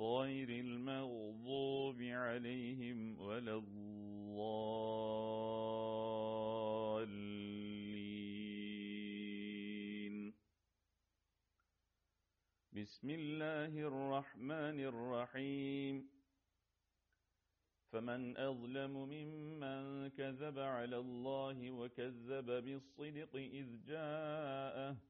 غير المغضوب عليهم ولا الضالين. بسم الله الرحمن الرحيم. فمن أظلم ممن كذب على الله وكذب بالصدق إذ جاءه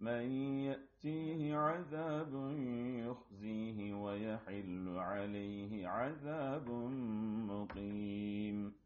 من يأتيه عذاب يخزيه ويحل عليه عذاب مقيم.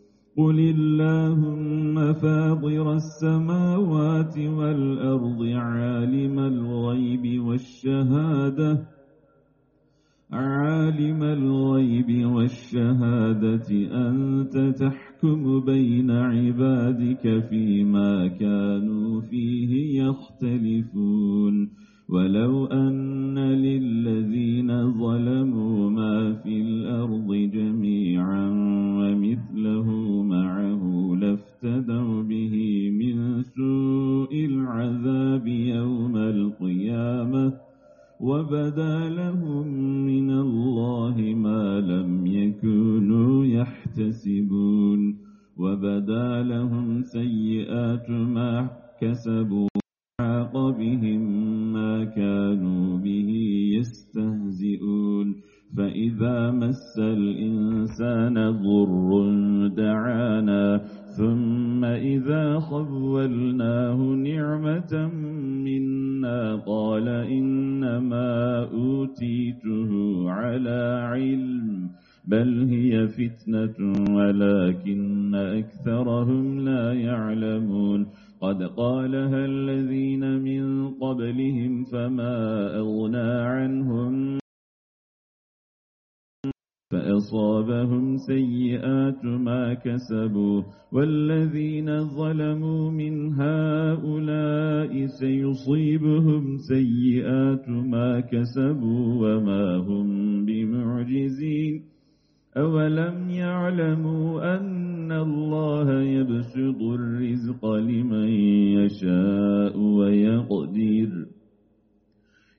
قل اللهم فاضر السماوات والأرض عالم الغيب والشهادة عالم الغيب والشهادة أنت تحكم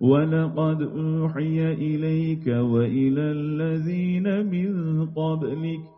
ولقد أوحي إليك وإلى الذين من قبلك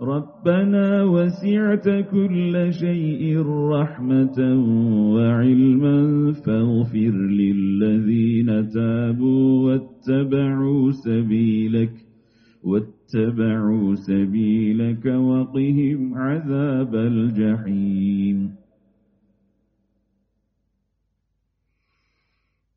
ربنا وسعت كل شيء رحمة وعلما فاغفر للذين تابوا واتبعوا سبيلك واتبعوا سبيلك وقهم عذاب الجحيم.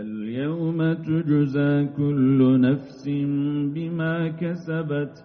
اليوم تجزى كل نفس بما كسبت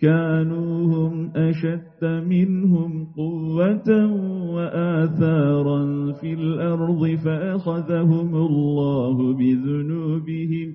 كانوا هم أشد منهم قوة وآثارا في الأرض فأخذهم الله بذنوبهم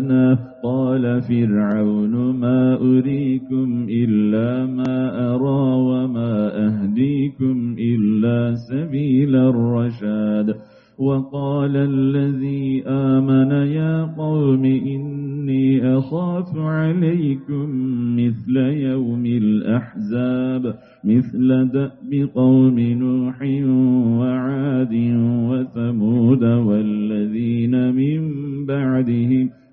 جاءنا قال فرعون ما أريكم إلا ما أرى وما أهديكم إلا سبيل الرشاد. وقال الذي آمن يا قوم إني أخاف عليكم مثل يوم الأحزاب مثل دأب قوم نوح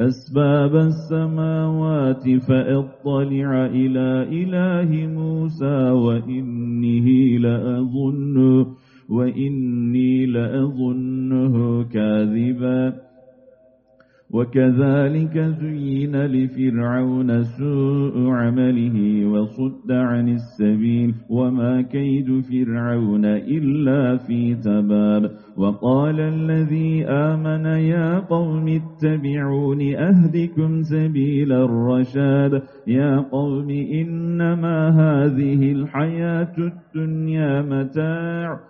أسباب السماوات فأطلع إلى إله موسى وإنه لأظنه وإني لأظنه كاذبا. وكذلك زين لفرعون سوء عمله وصد عن السبيل وما كيد فرعون إلا في تباب. وقال الذي آمن يا قوم اتبعون أهدكم سبيل الرشاد. يا قوم إنما هذه الحياة الدنيا متاع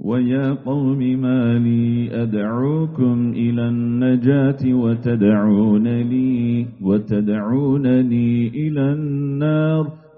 ويا قوم ما لي أدعوكم إلى النجاة وتدعونني وتدعونني إلى النار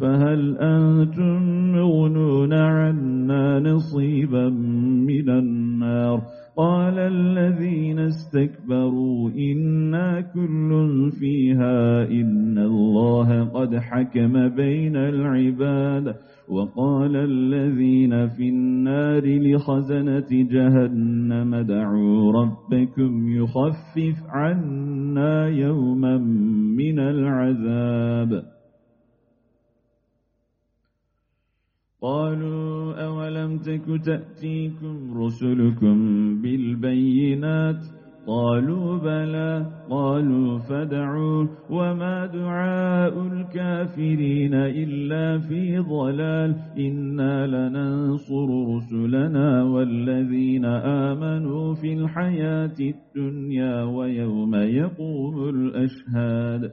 فهل أنتم مغنون عنا نصيبا من النار؟ قال الذين استكبروا إنا كل فيها إن الله قد حكم بين العباد. وقال الذين في النار لخزنة جهنم دعوا ربكم يخفف عنا يوما من العذاب. قالوا أولم تك تأتيكم رسلكم بالبينات؟ قالوا بلى. قالوا فدعوا وما دعاء الكافرين إلا في ضلال. إنا لننصر رسلنا والذين آمنوا في الحياة الدنيا ويوم يقوم الأشهاد.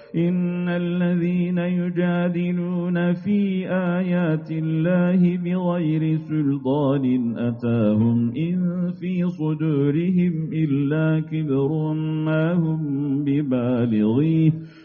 إن الذين يجادلون في آيات الله بغير سلطان أتاهم إن في صدورهم إلا كبر ما هم ببالغيه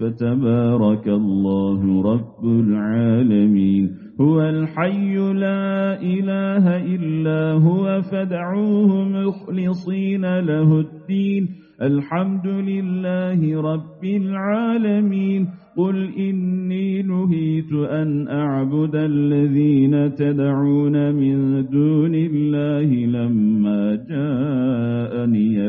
فتبارك الله رب العالمين. هو الحي لا إله إلا هو فدعوه مخلصين له الدين. الحمد لله رب العالمين. قل إني نهيت أن أعبد الذين تدعون من دون الله لما جاءني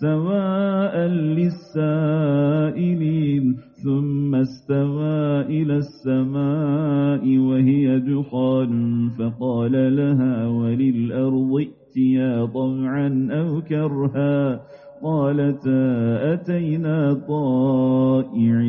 سواء للسائلين ثم استوى إلى السماء وهي دخان فقال لها وللأرض ائتيا طوعا أو كرها قالتا أتينا طائعين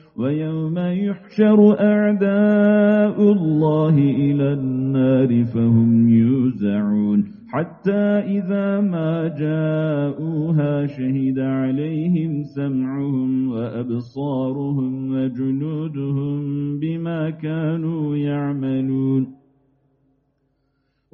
ويوم يحشر أعداء الله إلى النار فهم يوزعون. حتى إذا ما جاءوها شهد عليهم سمعهم وأبصارهم وجنودهم بما كانوا يعملون.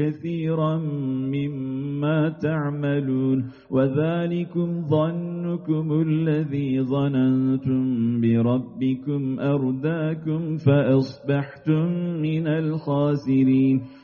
كثيرا مما تعملون وذلكم ظنكم الذي ظننتم بربكم أرداكم فأصبحتم من الخاسرين.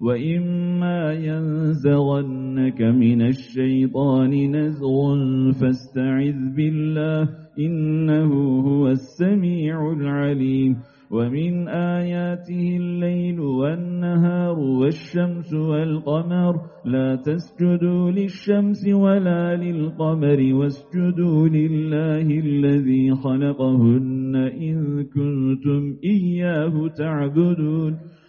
وإما ينزغنك من الشيطان نزغ فاستعذ بالله إنه هو السميع العليم. ومن آياته الليل والنهار والشمس والقمر لا تسجدوا للشمس ولا للقمر واسجدوا لله الذي خلقهن إن كنتم إياه تعبدون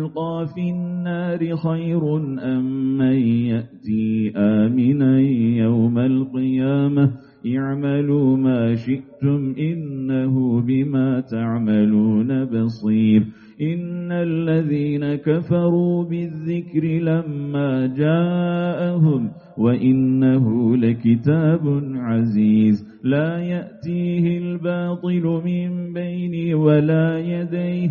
يلقى في النار خير أم من يأتي آمنا يوم القيامة اعملوا ما شئتم إنه بما تعملون بصير إن الذين كفروا بالذكر لما جاءهم وإنه لكتاب عزيز لا يأتيه الباطل من بين ولا يديه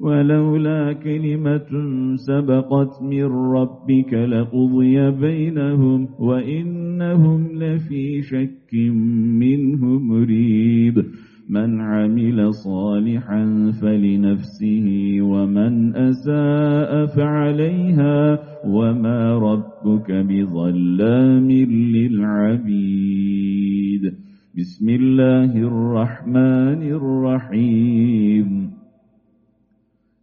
ولولا كلمة سبقت من ربك لقضي بينهم وإنهم لفي شك منه مريب. من عمل صالحا فلنفسه ومن أساء فعليها وما ربك بظلام للعبيد. بسم الله الرحمن الرحيم.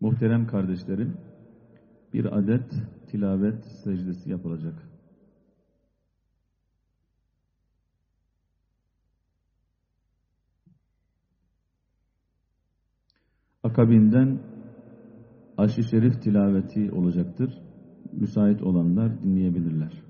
Muhterem kardeşlerim, bir adet tilavet secdesi yapılacak. Akabinden aşı şerif tilaveti olacaktır. Müsait olanlar dinleyebilirler.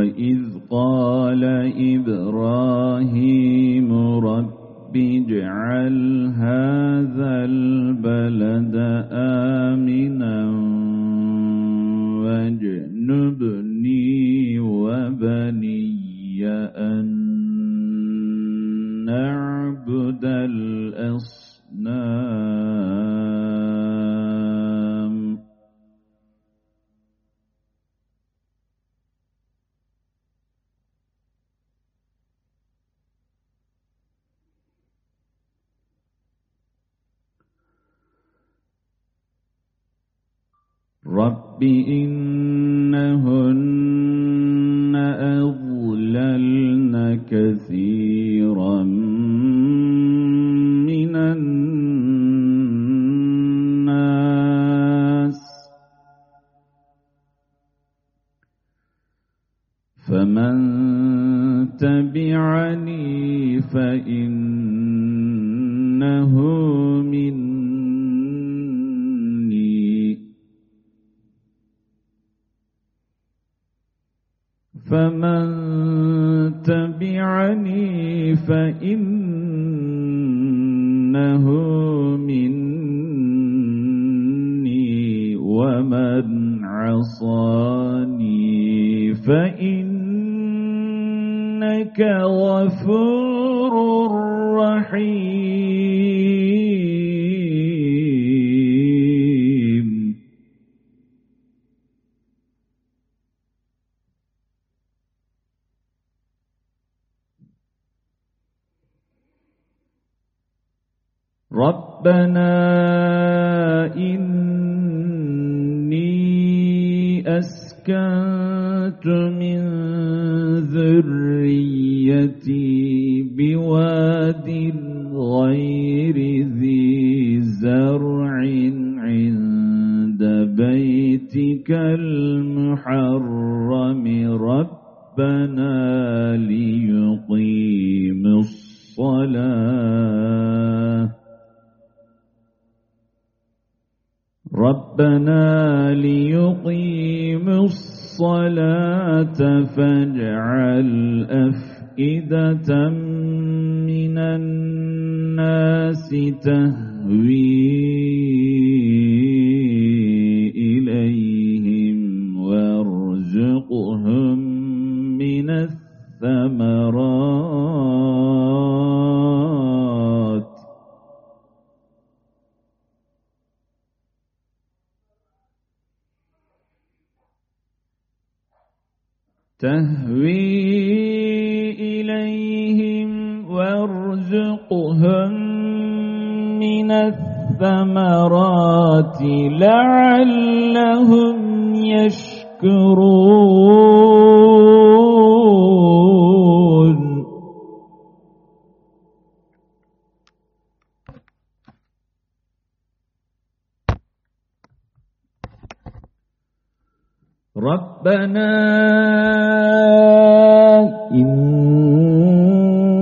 وإذ قال إبراهيم رب اجعل هذا البلد آمنا ربنا إني أسكنت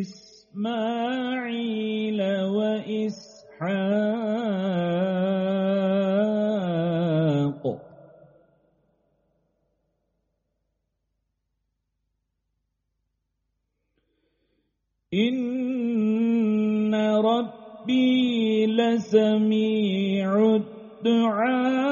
إسماعيل وإسحاق. إن ربي لسميع الدعاء.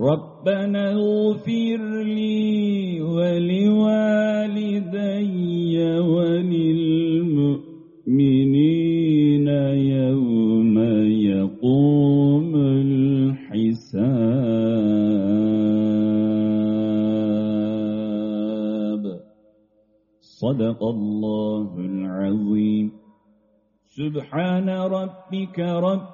ربنا اغفر لي ولوالدي وللمؤمنين يوم يقوم الحساب. صدق الله العظيم. سبحان ربك رب